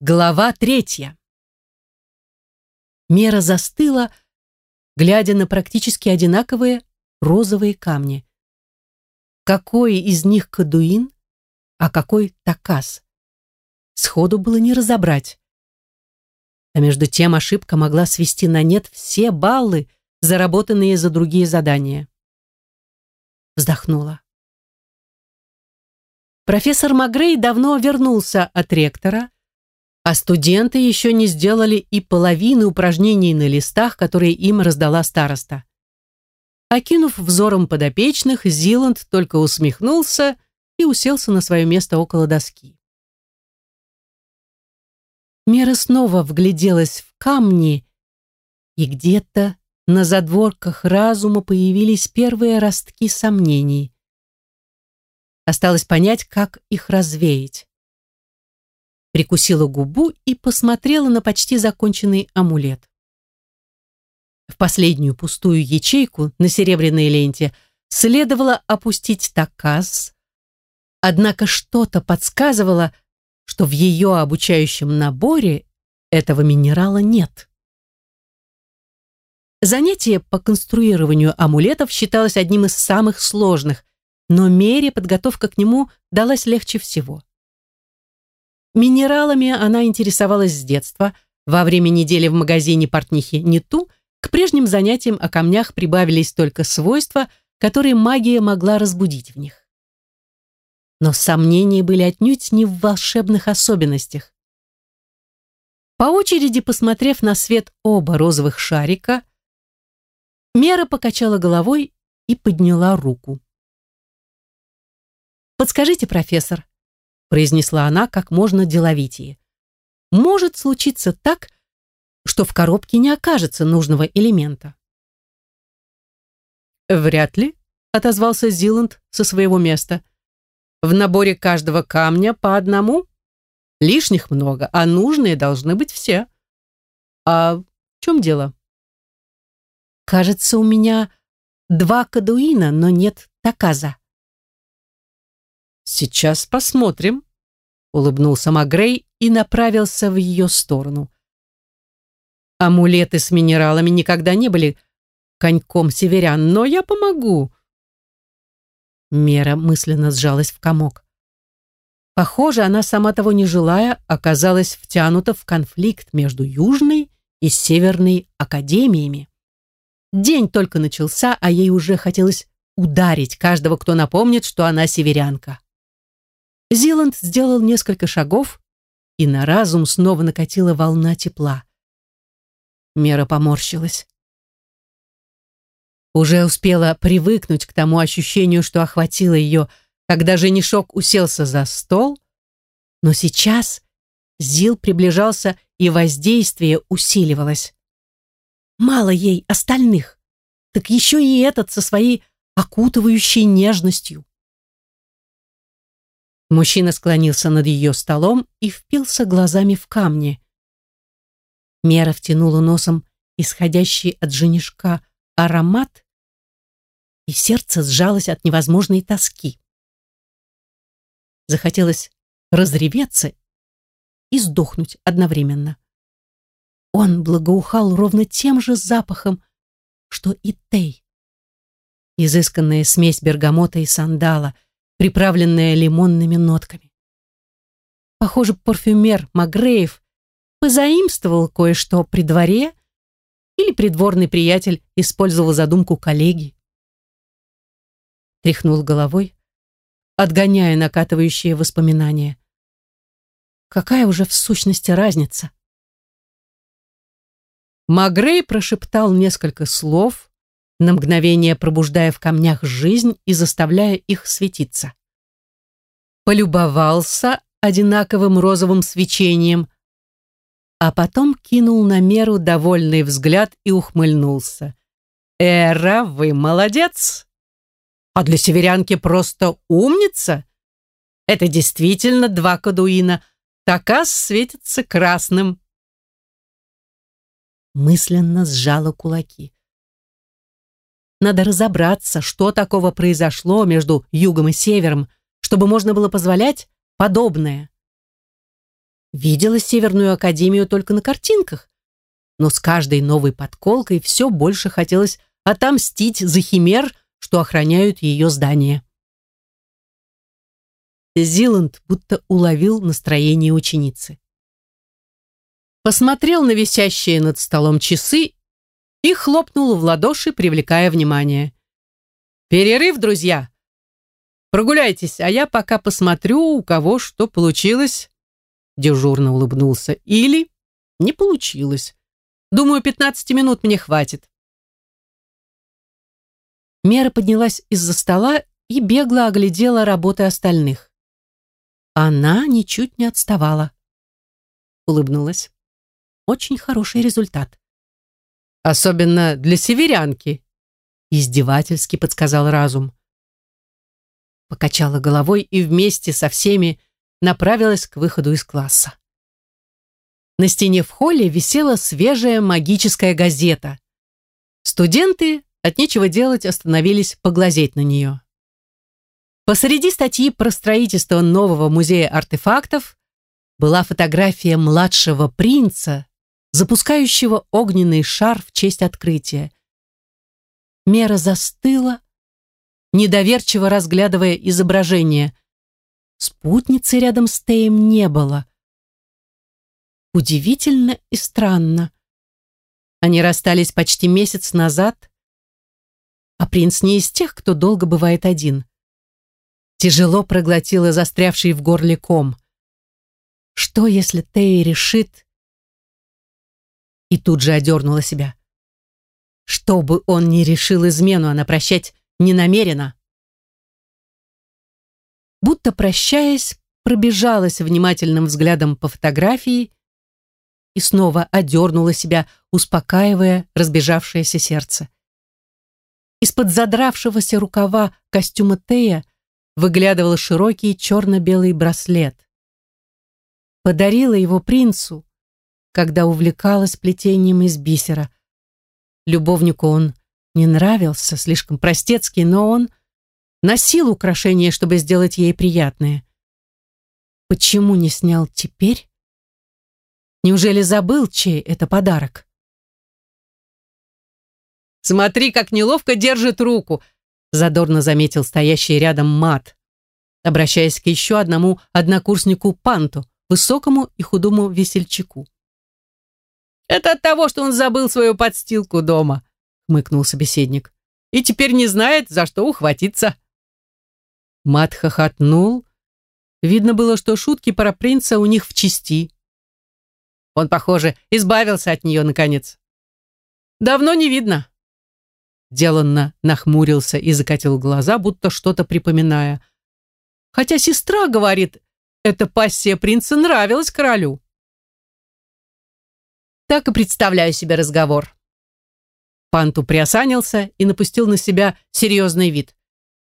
Глава третья. Мера застыла, глядя на практически одинаковые розовые камни. Какой из них кадуин, а какой такас? Сходу было не разобрать. А между тем ошибка могла свести на нет все баллы, заработанные за другие задания. Вздохнула. Профессор Магрей давно вернулся от ректора, а студенты еще не сделали и половины упражнений на листах, которые им раздала староста. Окинув взором подопечных, Зиланд только усмехнулся и уселся на свое место около доски. Мера снова вгляделась в камни, и где-то на задворках разума появились первые ростки сомнений. Осталось понять, как их развеять прикусила губу и посмотрела на почти законченный амулет. В последнюю пустую ячейку на серебряной ленте следовало опустить таказ, однако что-то подсказывало, что в ее обучающем наборе этого минерала нет. Занятие по конструированию амулетов считалось одним из самых сложных, но Мере подготовка к нему далась легче всего. Минералами она интересовалась с детства. Во время недели в магазине портнихи «Нету» к прежним занятиям о камнях прибавились только свойства, которые магия могла разбудить в них. Но сомнения были отнюдь не в волшебных особенностях. По очереди посмотрев на свет оба розовых шарика, Мера покачала головой и подняла руку. «Подскажите, профессор, произнесла она как можно деловитее. Может случиться так, что в коробке не окажется нужного элемента. Вряд ли, отозвался Зиланд со своего места. В наборе каждого камня по одному. Лишних много, а нужные должны быть все. А в чем дело? Кажется, у меня два кадуина, но нет таказа. «Сейчас посмотрим», — улыбнулся Магрей и направился в ее сторону. «Амулеты с минералами никогда не были коньком северян, но я помогу». Мера мысленно сжалась в комок. Похоже, она, сама того не желая, оказалась втянута в конфликт между Южной и Северной академиями. День только начался, а ей уже хотелось ударить каждого, кто напомнит, что она северянка. Зиланд сделал несколько шагов, и на разум снова накатила волна тепла. Мера поморщилась. Уже успела привыкнуть к тому ощущению, что охватило ее, когда женишок уселся за стол, но сейчас Зил приближался, и воздействие усиливалось. Мало ей остальных, так еще и этот со своей окутывающей нежностью. Мужчина склонился над ее столом и впился глазами в камни. Мера втянула носом исходящий от женишка аромат, и сердце сжалось от невозможной тоски. Захотелось разреветься и сдохнуть одновременно. Он благоухал ровно тем же запахом, что и Тей. Изысканная смесь бергамота и сандала — приправленная лимонными нотками. Похоже, парфюмер Магреев позаимствовал кое-что при дворе или придворный приятель использовал задумку коллеги. Тряхнул головой, отгоняя накатывающие воспоминания. Какая уже в сущности разница? Магрей прошептал несколько слов, на мгновение пробуждая в камнях жизнь и заставляя их светиться. Полюбовался одинаковым розовым свечением, а потом кинул на меру довольный взгляд и ухмыльнулся. «Эра, вы молодец! А для северянки просто умница! Это действительно два кадуина, такас светится красным!» Мысленно сжала кулаки. Надо разобраться, что такого произошло между югом и севером, чтобы можно было позволять подобное. видела Северную Академию только на картинках, но с каждой новой подколкой все больше хотелось отомстить за химер, что охраняют ее здание. Зиланд будто уловил настроение ученицы. Посмотрел на висящие над столом часы и хлопнул в ладоши, привлекая внимание. «Перерыв, друзья! Прогуляйтесь, а я пока посмотрю, у кого что получилось». Дежурно улыбнулся. «Или не получилось. Думаю, 15 минут мне хватит». Мера поднялась из-за стола и бегло оглядела работы остальных. Она ничуть не отставала. Улыбнулась. Очень хороший результат. Особенно для северянки, издевательски подсказал разум. Покачала головой и вместе со всеми направилась к выходу из класса. На стене в холле висела свежая магическая газета. Студенты от нечего делать остановились поглазеть на нее. Посреди статьи про строительство нового музея артефактов была фотография младшего принца, запускающего огненный шар в честь открытия. Мера застыла, недоверчиво разглядывая изображение. Спутницы рядом с Теем не было. Удивительно и странно. Они расстались почти месяц назад, а принц не из тех, кто долго бывает один тяжело проглотила застрявший в горле ком. Что, если Тея решит... И тут же одернула себя. Что бы он ни решил измену, она прощать не намерена. Будто прощаясь, пробежалась внимательным взглядом по фотографии и снова одернула себя, успокаивая разбежавшееся сердце. Из-под задравшегося рукава костюма Тея выглядывал широкий черно-белый браслет. Подарила его принцу, когда увлекалась плетением из бисера. Любовнику он не нравился, слишком простецкий, но он носил украшение, чтобы сделать ей приятное. Почему не снял теперь? Неужели забыл, чей это подарок? «Смотри, как неловко держит руку!» задорно заметил стоящий рядом мат, обращаясь к еще одному однокурснику Панту, высокому и худому весельчаку. «Это от того, что он забыл свою подстилку дома», — хмыкнул собеседник, «и теперь не знает, за что ухватиться». Мат хохотнул. Видно было, что шутки про принца у них в чести. Он, похоже, избавился от нее, наконец. «Давно не видно», Деланно нахмурился и закатил глаза, будто что-то припоминая. Хотя сестра говорит, эта пассия принца нравилась королю. Так и представляю себе разговор. Панту приосанился и напустил на себя серьезный вид.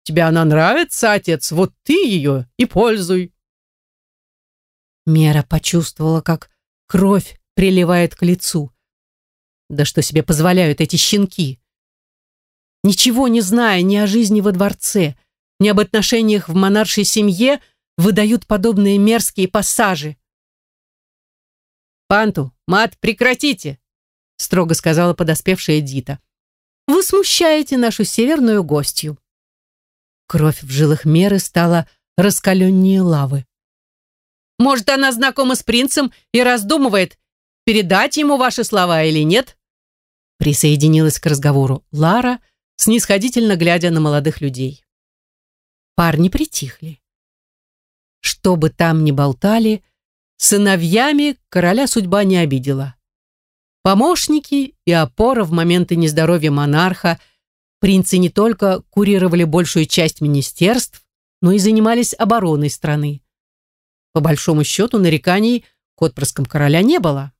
«Тебе она нравится, отец? Вот ты ее и пользуй!» Мера почувствовала, как кровь приливает к лицу. Да что себе позволяют эти щенки? ничего не зная ни о жизни во дворце, ни об отношениях в монаршей семье, выдают подобные мерзкие пассажи. «Панту, мат, прекратите!» строго сказала подоспевшая Дита. «Вы смущаете нашу северную гостью». Кровь в жилах Меры стала раскаленнее лавы. «Может, она знакома с принцем и раздумывает, передать ему ваши слова или нет?» Присоединилась к разговору Лара, снисходительно глядя на молодых людей. Парни притихли. Что бы там ни болтали, сыновьями короля судьба не обидела. Помощники и опора в моменты нездоровья монарха принцы не только курировали большую часть министерств, но и занимались обороной страны. По большому счету нареканий к отпрыскам короля не было.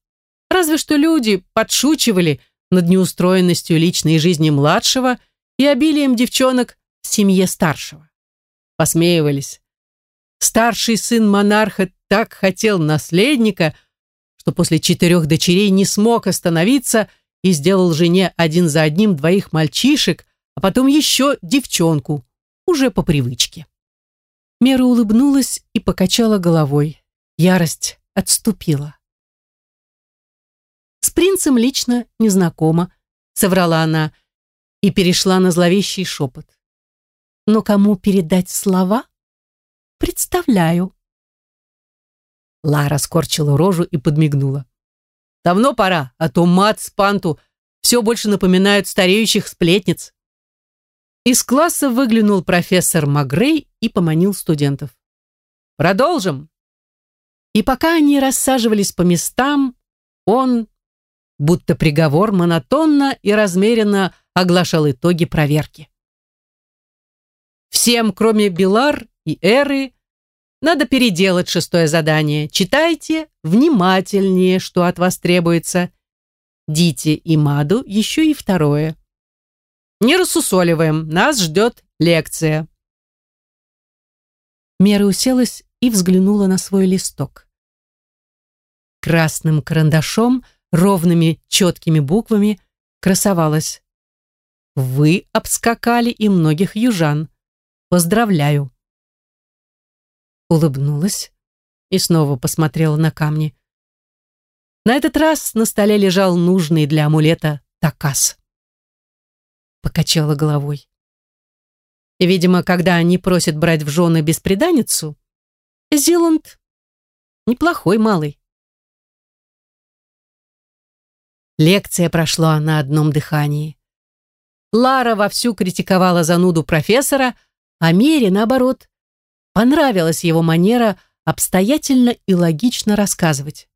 Разве что люди подшучивали над неустроенностью личной жизни младшего и обилием девчонок в семье старшего. Посмеивались. Старший сын монарха так хотел наследника, что после четырех дочерей не смог остановиться и сделал жене один за одним двоих мальчишек, а потом еще девчонку, уже по привычке. Мера улыбнулась и покачала головой. Ярость отступила. «С принцем лично не знакома», — соврала она и перешла на зловещий шепот. «Но кому передать слова? Представляю». Лара скорчила рожу и подмигнула. «Давно пора, а то мат с панту все больше напоминают стареющих сплетниц». Из класса выглянул профессор Магрей и поманил студентов. «Продолжим!» И пока они рассаживались по местам, он, будто приговор, монотонно и размеренно оглашал итоги проверки. Всем, кроме Билар и Эры, надо переделать шестое задание. Читайте внимательнее, что от вас требуется. Дите и Маду еще и второе. Не рассусоливаем, нас ждет лекция. Мера уселась и взглянула на свой листок. Красным карандашом, ровными четкими буквами красовалось «Вы обскакали и многих южан. Поздравляю!» Улыбнулась и снова посмотрела на камни. На этот раз на столе лежал нужный для амулета такас. Покачала головой. Видимо, когда они просят брать в жены беспреданницу, Зиланд неплохой малый. Лекция прошла на одном дыхании. Лара вовсю критиковала зануду профессора, а Мере, наоборот, понравилась его манера обстоятельно и логично рассказывать.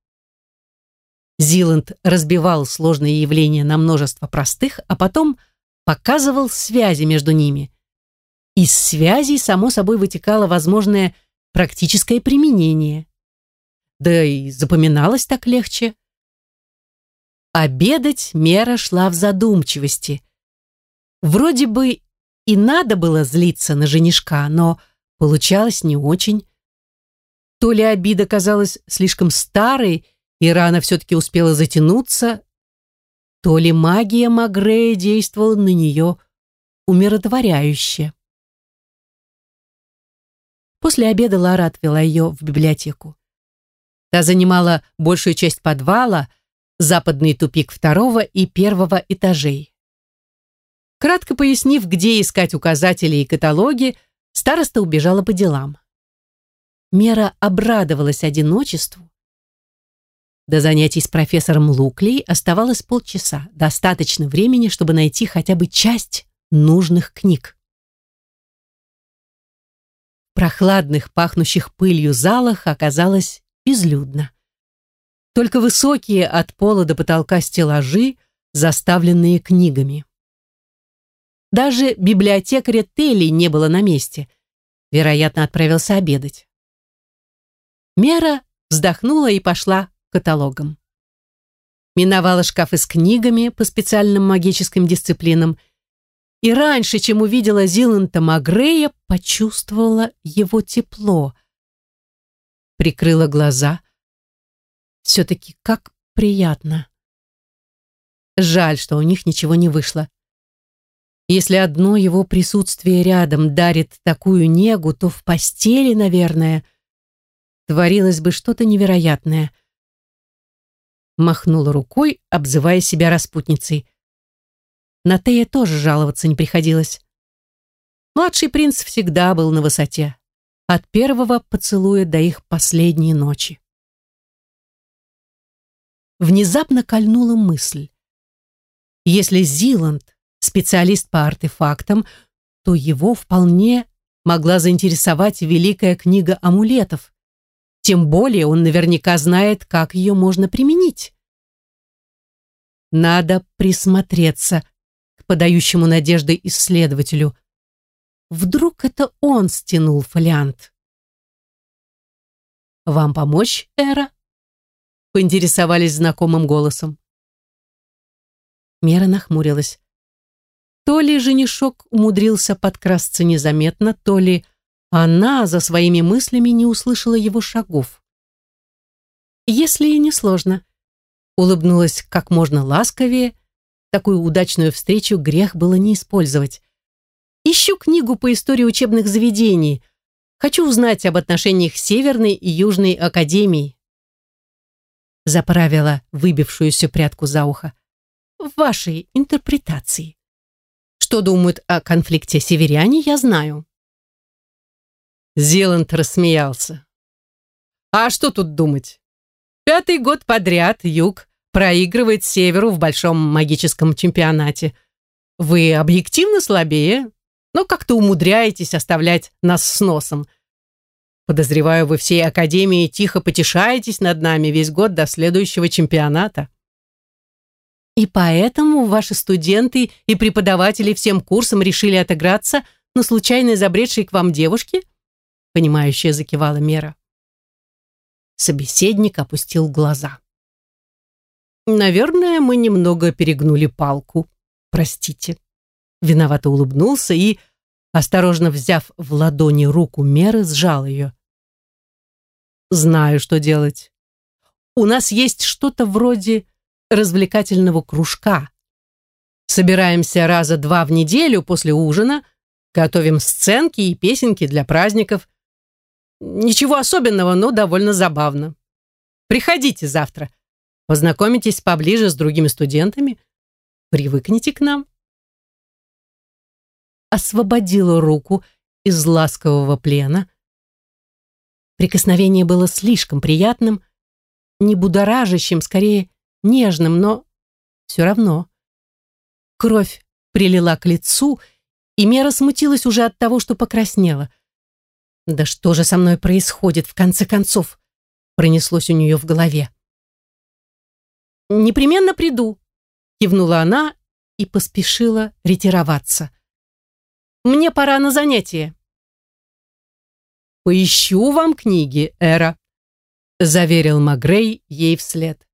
Зиланд разбивал сложные явления на множество простых, а потом показывал связи между ними. Из связей, само собой, вытекало возможное практическое применение. Да и запоминалось так легче. Обедать Мера шла в задумчивости. Вроде бы и надо было злиться на женишка, но получалось не очень. То ли обида казалась слишком старой, и рана все-таки успела затянуться, то ли магия Магрея действовала на нее умиротворяюще. После обеда Лара отвела ее в библиотеку. Та занимала большую часть подвала, западный тупик второго и первого этажей. Кратко пояснив, где искать указатели и каталоги, староста убежала по делам. Мера обрадовалась одиночеству. До занятий с профессором Луклей оставалось полчаса, достаточно времени, чтобы найти хотя бы часть нужных книг прохладных, пахнущих пылью залах оказалось безлюдно. Только высокие от пола до потолка стеллажи, заставленные книгами. Даже библиотекаря Телли не было на месте. Вероятно, отправился обедать. Мера вздохнула и пошла к каталогам. Миновала шкафы с книгами по специальным магическим дисциплинам – и раньше, чем увидела Зиланта Магрея, почувствовала его тепло. Прикрыла глаза. Все-таки как приятно. Жаль, что у них ничего не вышло. Если одно его присутствие рядом дарит такую негу, то в постели, наверное, творилось бы что-то невероятное. Махнула рукой, обзывая себя распутницей. На Тея тоже жаловаться не приходилось. Младший принц всегда был на высоте. От первого поцелуя до их последней ночи. Внезапно кольнула мысль. Если Зиланд специалист по артефактам, то его вполне могла заинтересовать Великая книга амулетов. Тем более он наверняка знает, как ее можно применить. Надо присмотреться подающему надежды исследователю. Вдруг это он стянул фолиант? «Вам помочь, Эра?» поинтересовались знакомым голосом. Мера нахмурилась. То ли женишок умудрился подкрасться незаметно, то ли она за своими мыслями не услышала его шагов. «Если и не сложно», улыбнулась как можно ласковее Такую удачную встречу грех было не использовать. Ищу книгу по истории учебных заведений. Хочу узнать об отношениях Северной и Южной академий. заправила выбившуюся прядку за ухо. В вашей интерпретации. Что думают о конфликте северяне, я знаю. Зеланд рассмеялся. А что тут думать? Пятый год подряд Юг проигрывает Северу в большом магическом чемпионате. Вы объективно слабее, но как-то умудряетесь оставлять нас с носом. Подозреваю, вы всей Академии тихо потешаетесь над нами весь год до следующего чемпионата. И поэтому ваши студенты и преподаватели всем курсом решили отыграться на случайно забредшей к вам девушке? Понимающая закивала Мера. Собеседник опустил глаза. Наверное, мы немного перегнули палку. Простите. Виновато улыбнулся и, осторожно взяв в ладони руку Меры, сжал ее. Знаю, что делать. У нас есть что-то вроде развлекательного кружка. Собираемся раза два в неделю после ужина, готовим сценки и песенки для праздников. Ничего особенного, но довольно забавно. Приходите завтра. Познакомитесь поближе с другими студентами. Привыкните к нам освободила руку из ласкового плена. Прикосновение было слишком приятным, не будоражащим, скорее нежным, но все равно. Кровь прилила к лицу, и Мера смутилась уже от того, что покраснела. «Да что же со мной происходит, в конце концов?» пронеслось у нее в голове. «Непременно приду», кивнула она и поспешила ретироваться. Мне пора на занятие. «Поищу вам книги, Эра», — заверил Магрей ей вслед.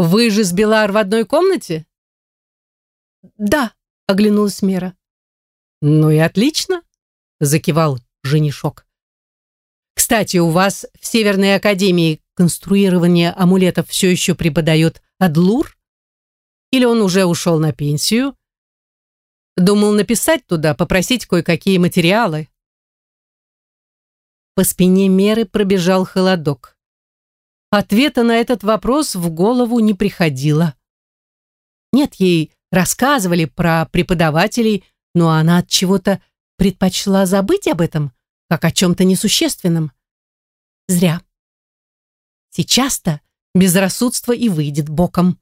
«Вы же с Белар в одной комнате?» «Да», — оглянулась Мера. «Ну и отлично», — закивал женишок. «Кстати, у вас в Северной Академии конструирование амулетов все еще преподает Адлур? Или он уже ушел на пенсию?» Думал написать туда, попросить кое-какие материалы. По спине Меры пробежал холодок. Ответа на этот вопрос в голову не приходило. Нет, ей рассказывали про преподавателей, но она от чего-то предпочла забыть об этом, как о чем-то несущественном. Зря. Сейчас-то безрассудство и выйдет боком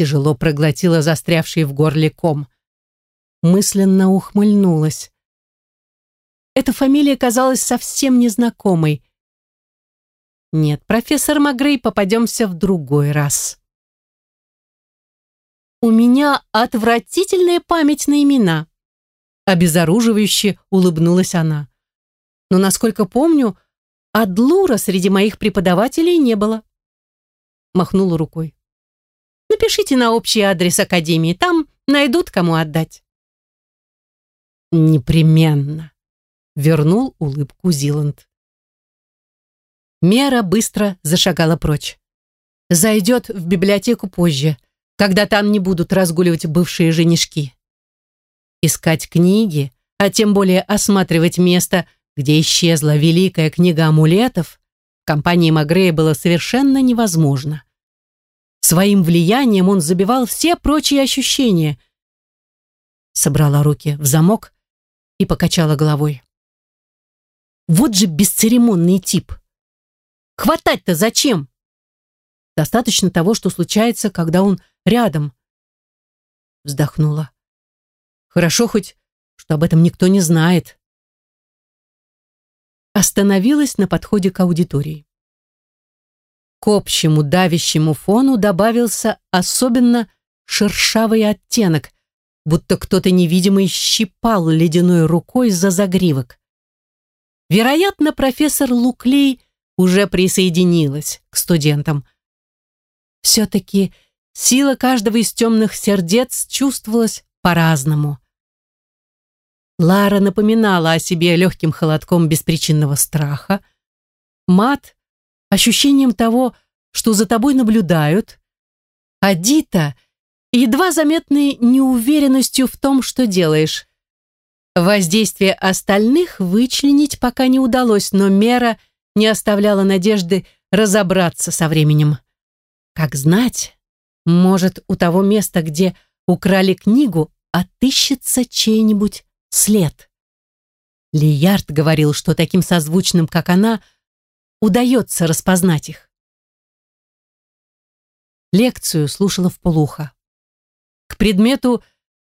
тяжело проглотила застрявший в горле ком. Мысленно ухмыльнулась. Эта фамилия казалась совсем незнакомой. Нет, профессор Магрей, попадемся в другой раз. У меня отвратительная память на имена. Обезоруживающе улыбнулась она. Но, насколько помню, Адлура среди моих преподавателей не было. Махнула рукой. Напишите на общий адрес Академии, там найдут, кому отдать. Непременно, вернул улыбку Зиланд. Мера быстро зашагала прочь. Зайдет в библиотеку позже, когда там не будут разгуливать бывшие женишки. Искать книги, а тем более осматривать место, где исчезла великая книга амулетов, компании Магрея было совершенно невозможно. Своим влиянием он забивал все прочие ощущения. Собрала руки в замок и покачала головой. Вот же бесцеремонный тип. Хватать-то зачем? Достаточно того, что случается, когда он рядом. Вздохнула. Хорошо хоть, что об этом никто не знает. Остановилась на подходе к аудитории. К общему давящему фону добавился особенно шершавый оттенок, будто кто-то невидимый щипал ледяной рукой за загривок. Вероятно, профессор Луклей уже присоединилась к студентам. Все-таки сила каждого из темных сердец чувствовалась по-разному. Лара напоминала о себе легким холодком беспричинного страха. Мат ощущением того, что за тобой наблюдают, а Дита едва заметной неуверенностью в том, что делаешь. Воздействие остальных вычленить пока не удалось, но мера не оставляла надежды разобраться со временем. Как знать, может, у того места, где украли книгу, отыщется чей-нибудь след. Лиярд говорил, что таким созвучным, как она, удается распознать их. Лекцию слушала вполуха. К предмету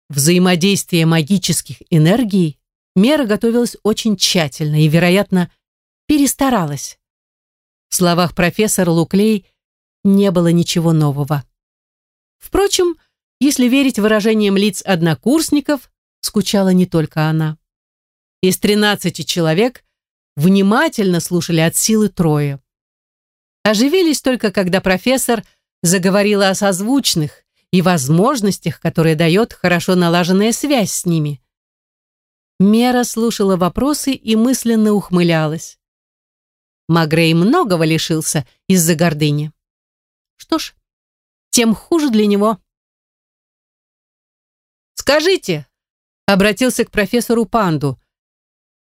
взаимодействия магических энергий Мера готовилась очень тщательно и, вероятно, перестаралась. В словах профессора Луклей не было ничего нового. Впрочем, если верить выражениям лиц однокурсников, скучала не только она. Из тринадцати человек внимательно слушали от силы трое. Оживились только, когда профессор заговорила о созвучных и возможностях, которые дает хорошо налаженная связь с ними. Мера слушала вопросы и мысленно ухмылялась. Магрей многого лишился из-за гордыни. Что ж, тем хуже для него. «Скажите», — обратился к профессору Панду,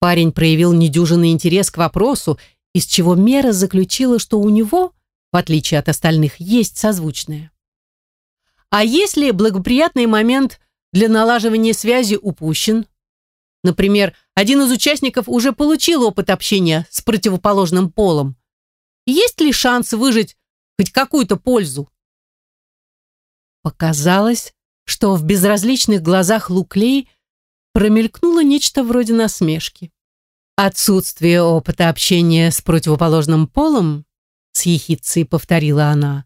Парень проявил недюжинный интерес к вопросу, из чего Мера заключила, что у него, в отличие от остальных, есть созвучное. А если благоприятный момент для налаживания связи упущен? Например, один из участников уже получил опыт общения с противоположным полом. Есть ли шанс выжить хоть какую-то пользу? Показалось, что в безразличных глазах Луклей промелькнуло нечто вроде насмешки. Отсутствие опыта общения с противоположным полом, с ехидцей повторила она.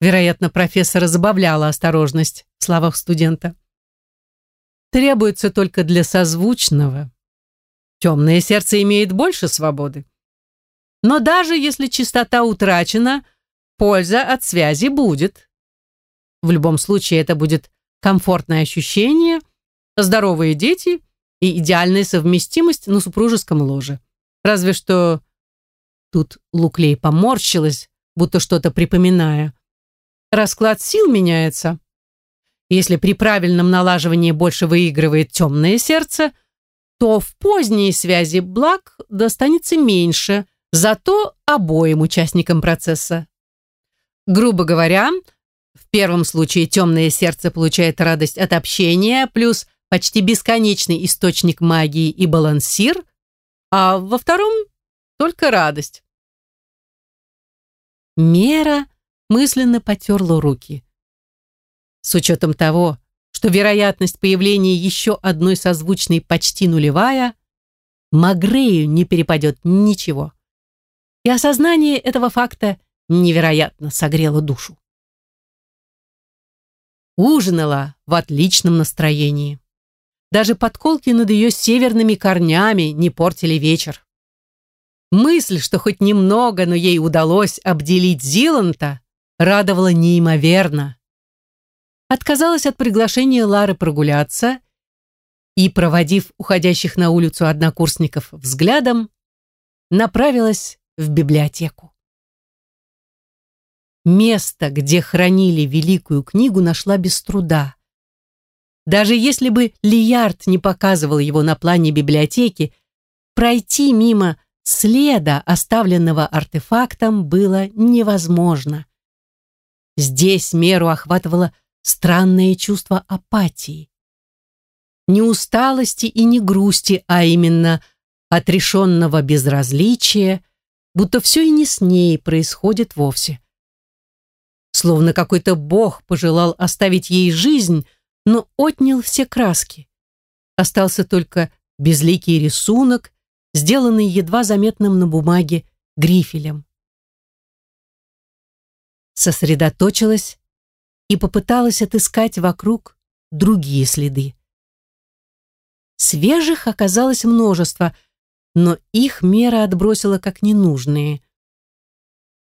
Вероятно, профессора забавляла осторожность в словах студента. Требуется только для созвучного. Темное сердце имеет больше свободы. Но даже если чистота утрачена, польза от связи будет. В любом случае это будет комфортное ощущение, здоровые дети и идеальная совместимость на супружеском ложе. Разве что... Тут Луклей поморщилась, будто что-то припоминая. Расклад сил меняется. Если при правильном налаживании больше выигрывает темное сердце, то в поздней связи благ достанется меньше, зато обоим участникам процесса. Грубо говоря, в первом случае темное сердце получает радость от общения, плюс почти бесконечный источник магии и балансир, а во втором только радость. Мера мысленно потерла руки. С учетом того, что вероятность появления еще одной созвучной почти нулевая, Магрею не перепадет ничего. И осознание этого факта невероятно согрело душу. Ужинала в отличном настроении. Даже подколки над ее северными корнями не портили вечер. Мысль, что хоть немного, но ей удалось обделить Зиланта, радовала неимоверно. Отказалась от приглашения Лары прогуляться и, проводив уходящих на улицу однокурсников взглядом, направилась в библиотеку. Место, где хранили великую книгу, нашла без труда. Даже если бы Лиярд не показывал его на плане библиотеки, пройти мимо следа, оставленного артефактом, было невозможно. Здесь меру охватывало странное чувство апатии. Не усталости и не грусти, а именно отрешенного безразличия, будто все и не с ней происходит вовсе. Словно какой-то бог пожелал оставить ей жизнь, но отнял все краски. Остался только безликий рисунок, сделанный едва заметным на бумаге грифелем. Сосредоточилась и попыталась отыскать вокруг другие следы. Свежих оказалось множество, но их мера отбросила как ненужные.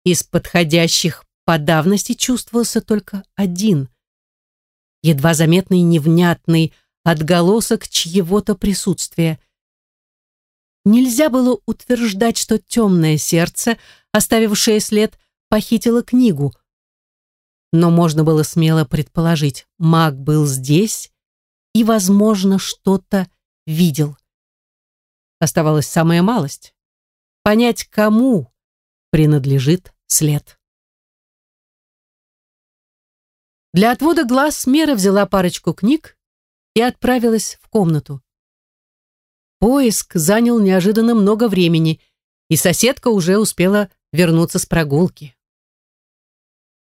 Из подходящих по давности чувствовался только один, едва заметный невнятный отголосок чьего-то присутствия. Нельзя было утверждать, что темное сердце, оставившее след, похитило книгу. Но можно было смело предположить, маг был здесь и, возможно, что-то видел. Оставалась самая малость — понять, кому принадлежит след. Для отвода глаз Мера взяла парочку книг и отправилась в комнату. Поиск занял неожиданно много времени, и соседка уже успела вернуться с прогулки.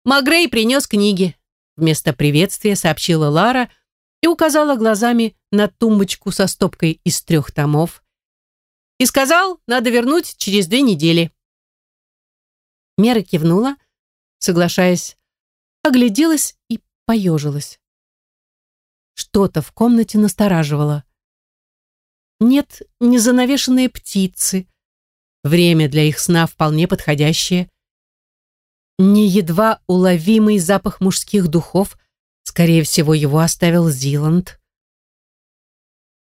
«Магрей принес книги», — вместо приветствия сообщила Лара и указала глазами на тумбочку со стопкой из трех томов. «И сказал, надо вернуть через две недели». Мера кивнула, соглашаясь, огляделась и поежилась. Что-то в комнате настораживало. Нет, не занавешенные птицы. Время для их сна вполне подходящее. Не едва уловимый запах мужских духов, скорее всего, его оставил Зиланд.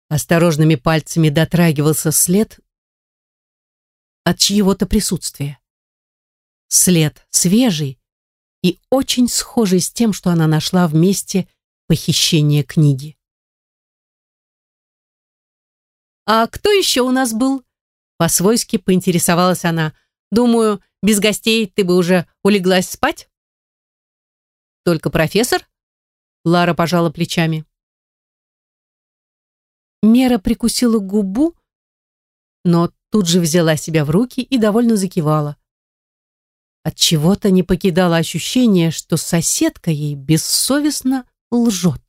Осторожными пальцами дотрагивался след от чьего-то присутствия. След свежий и очень схожий с тем, что она нашла в месте похищения книги. «А кто еще у нас был?» По-свойски поинтересовалась она. «Думаю, без гостей ты бы уже улеглась спать?» «Только профессор?» Лара пожала плечами. Мера прикусила губу, но тут же взяла себя в руки и довольно закивала. От чего-то не покидало ощущение, что соседка ей бессовестно лжет.